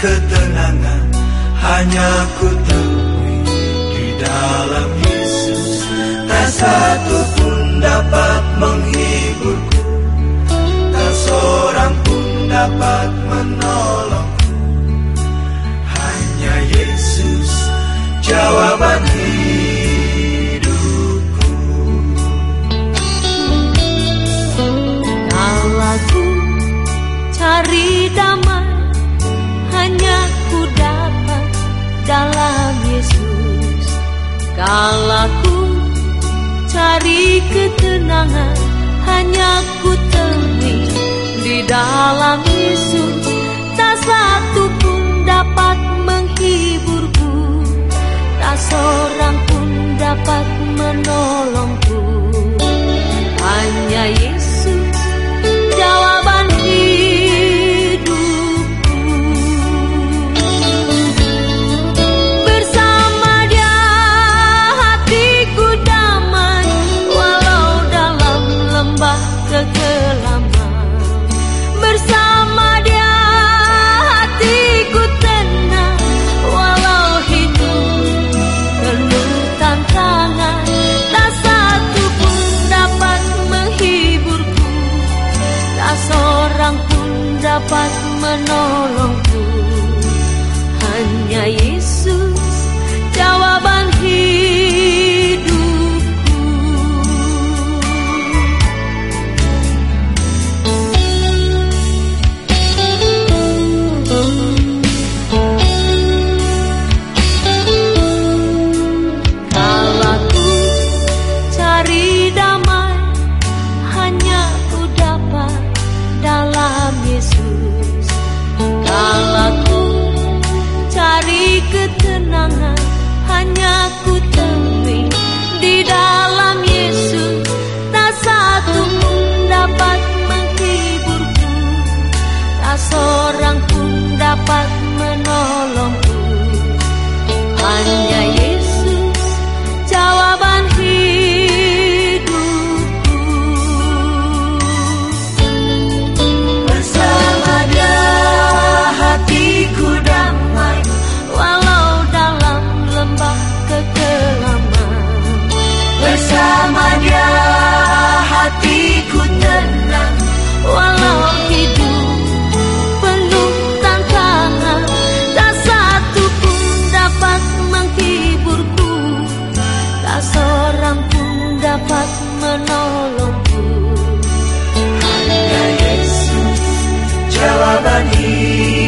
ketenangan. Hanya ku temui di dalam Yesus. Tak satu pun dapat menghiburku. Tak seorang pun dapat Kalau aku cari ketenangan hanya ku temui di dalam Yesus. Tak satu pun dapat menghiburku, tak seorang menghiburku, tak seorang pun dapat menolong. bersama dia hatiku tenang walau hidup penuh tantangan tak satu pun dapat menghiburku. Tak seorang pun dapat menolongku. Hanya Yesus jawaban hidup.